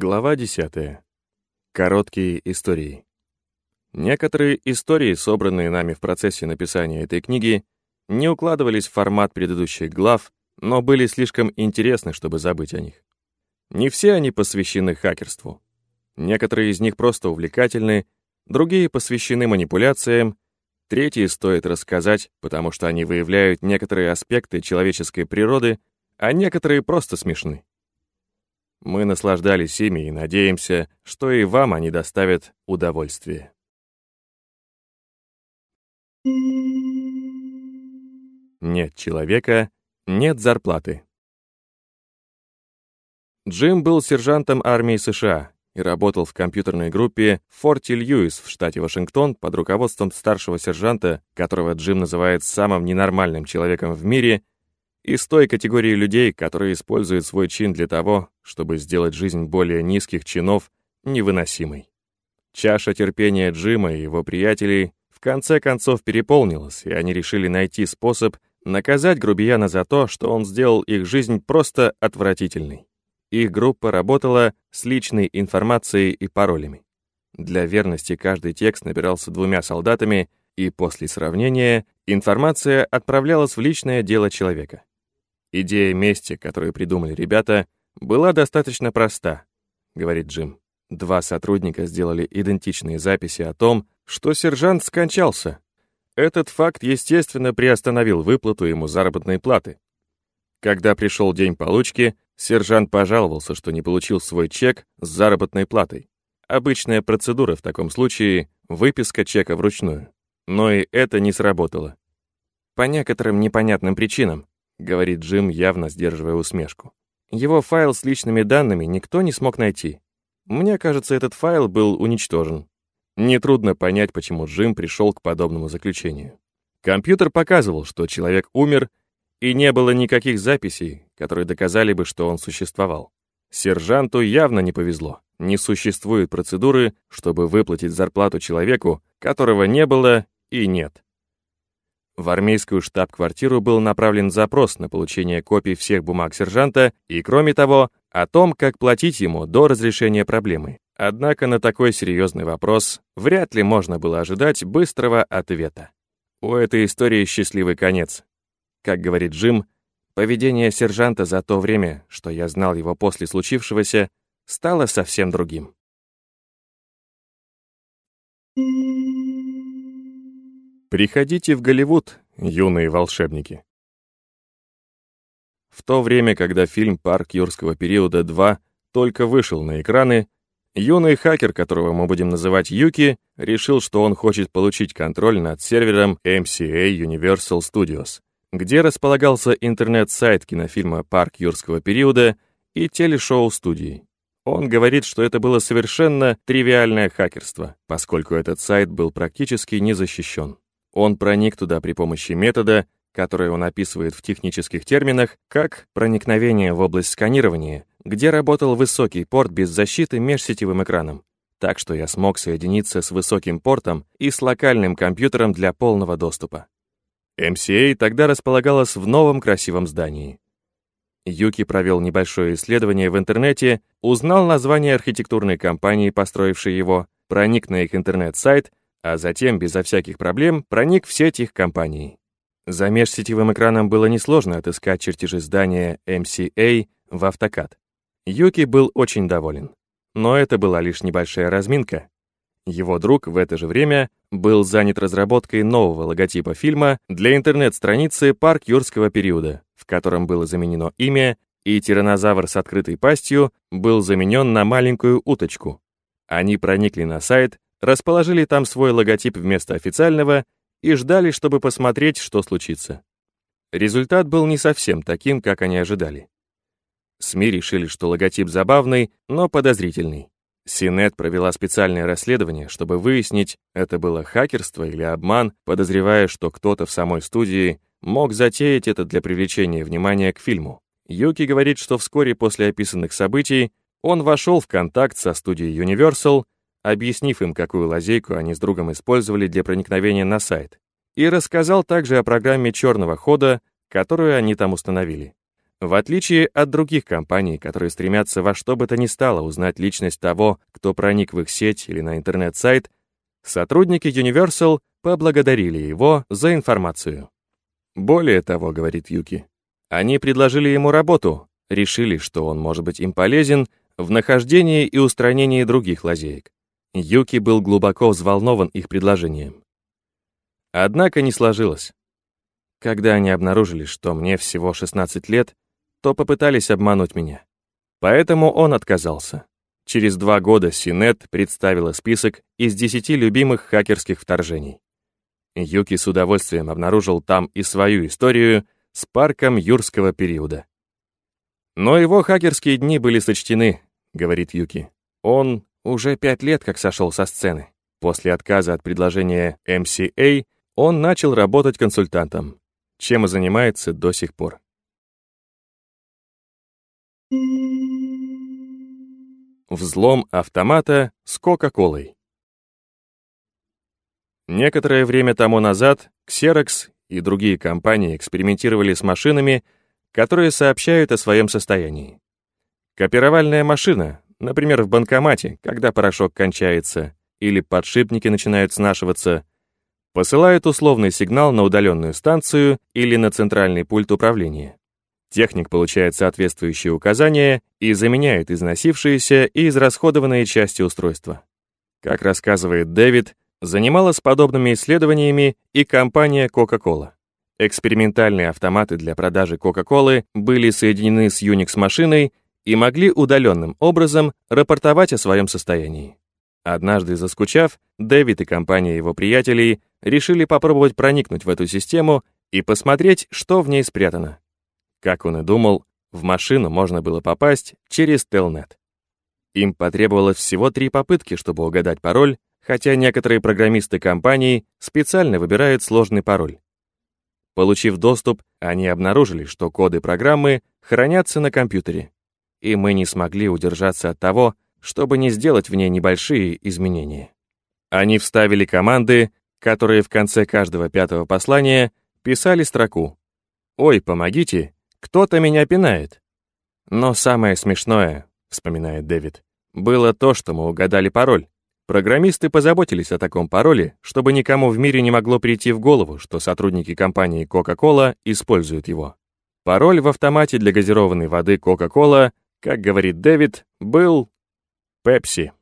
Глава 10. Короткие истории. Некоторые истории, собранные нами в процессе написания этой книги, не укладывались в формат предыдущих глав, но были слишком интересны, чтобы забыть о них. Не все они посвящены хакерству. Некоторые из них просто увлекательны, другие посвящены манипуляциям, третьи стоит рассказать, потому что они выявляют некоторые аспекты человеческой природы, а некоторые просто смешны. Мы наслаждались ими и надеемся, что и вам они доставят удовольствие. Нет человека, нет зарплаты. Джим был сержантом армии США и работал в компьютерной группе в Форте Льюис в штате Вашингтон под руководством старшего сержанта, которого Джим называет самым ненормальным человеком в мире, из той категории людей, которые используют свой чин для того, чтобы сделать жизнь более низких чинов невыносимой. Чаша терпения Джима и его приятелей в конце концов переполнилась, и они решили найти способ наказать грубияна за то, что он сделал их жизнь просто отвратительной. Их группа работала с личной информацией и паролями. Для верности каждый текст набирался двумя солдатами, и после сравнения информация отправлялась в личное дело человека. Идея мести, которую придумали ребята, была достаточно проста, говорит Джим. Два сотрудника сделали идентичные записи о том, что сержант скончался. Этот факт, естественно, приостановил выплату ему заработной платы. Когда пришел день получки, сержант пожаловался, что не получил свой чек с заработной платой. Обычная процедура в таком случае — выписка чека вручную. Но и это не сработало. По некоторым непонятным причинам, — говорит Джим, явно сдерживая усмешку. Его файл с личными данными никто не смог найти. Мне кажется, этот файл был уничтожен. Нетрудно понять, почему Джим пришел к подобному заключению. Компьютер показывал, что человек умер, и не было никаких записей, которые доказали бы, что он существовал. Сержанту явно не повезло. Не существует процедуры, чтобы выплатить зарплату человеку, которого не было и нет. В армейскую штаб-квартиру был направлен запрос на получение копий всех бумаг сержанта и, кроме того, о том, как платить ему до разрешения проблемы. Однако на такой серьезный вопрос вряд ли можно было ожидать быстрого ответа. У этой истории счастливый конец. Как говорит Джим, поведение сержанта за то время, что я знал его после случившегося, стало совсем другим. Приходите в Голливуд, юные волшебники. В то время, когда фильм «Парк юрского периода 2» только вышел на экраны, юный хакер, которого мы будем называть Юки, решил, что он хочет получить контроль над сервером MCA Universal Studios, где располагался интернет-сайт кинофильма «Парк юрского периода» и телешоу студии. Он говорит, что это было совершенно тривиальное хакерство, поскольку этот сайт был практически не защищен. Он проник туда при помощи метода, который он описывает в технических терминах, как проникновение в область сканирования, где работал высокий порт без защиты межсетевым экраном. Так что я смог соединиться с высоким портом и с локальным компьютером для полного доступа. MCA тогда располагалась в новом красивом здании. Юки провел небольшое исследование в интернете, узнал название архитектурной компании, построившей его, проник на их интернет-сайт а затем, безо всяких проблем, проник в сеть их компаний. За межсетевым экраном было несложно отыскать чертежи здания MCA в AutoCAD. Юки был очень доволен. Но это была лишь небольшая разминка. Его друг в это же время был занят разработкой нового логотипа фильма для интернет-страницы «Парк юрского периода», в котором было заменено имя, и тиранозавр с открытой пастью был заменен на маленькую уточку. Они проникли на сайт, расположили там свой логотип вместо официального и ждали, чтобы посмотреть, что случится. Результат был не совсем таким, как они ожидали. СМИ решили, что логотип забавный, но подозрительный. Синет провела специальное расследование, чтобы выяснить, это было хакерство или обман, подозревая, что кто-то в самой студии мог затеять это для привлечения внимания к фильму. Юки говорит, что вскоре после описанных событий он вошел в контакт со студией Universal объяснив им, какую лазейку они с другом использовали для проникновения на сайт, и рассказал также о программе черного хода, которую они там установили. В отличие от других компаний, которые стремятся во что бы то ни стало узнать личность того, кто проник в их сеть или на интернет-сайт, сотрудники Universal поблагодарили его за информацию. Более того, говорит Юки, они предложили ему работу, решили, что он может быть им полезен в нахождении и устранении других лазеек. Юки был глубоко взволнован их предложением. Однако не сложилось. Когда они обнаружили, что мне всего 16 лет, то попытались обмануть меня. Поэтому он отказался. Через два года Синет представила список из 10 любимых хакерских вторжений. Юки с удовольствием обнаружил там и свою историю с парком юрского периода. Но его хакерские дни были сочтены, говорит Юки. Он уже пять лет как сошел со сцены. После отказа от предложения MCA он начал работать консультантом, чем и занимается до сих пор. Взлом автомата с Кока-Колой. Некоторое время тому назад Xerox и другие компании экспериментировали с машинами, которые сообщают о своем состоянии. Копировальная машина, например, в банкомате, когда порошок кончается, или подшипники начинают снашиваться, посылает условный сигнал на удаленную станцию или на центральный пульт управления. Техник получает соответствующие указания и заменяет износившиеся и израсходованные части устройства. Как рассказывает Дэвид, занималась подобными исследованиями и компания Coca-Cola. Экспериментальные автоматы для продажи Coca-Cola были соединены с Unix-машиной и могли удаленным образом рапортовать о своем состоянии. Однажды заскучав, Дэвид и компания его приятелей решили попробовать проникнуть в эту систему и посмотреть, что в ней спрятано. Как он и думал, в машину можно было попасть через Telnet. Им потребовалось всего три попытки, чтобы угадать пароль, хотя некоторые программисты компании специально выбирают сложный пароль. Получив доступ, они обнаружили, что коды программы хранятся на компьютере, и мы не смогли удержаться от того, чтобы не сделать в ней небольшие изменения. Они вставили команды, которые в конце каждого пятого послания писали строку «Ой, помогите, кто-то меня пинает». Но самое смешное, вспоминает Дэвид, было то, что мы угадали пароль. Программисты позаботились о таком пароле, чтобы никому в мире не могло прийти в голову, что сотрудники компании Coca-Cola используют его. Пароль в автомате для газированной воды Coca-Cola, как говорит Дэвид, был Пепси.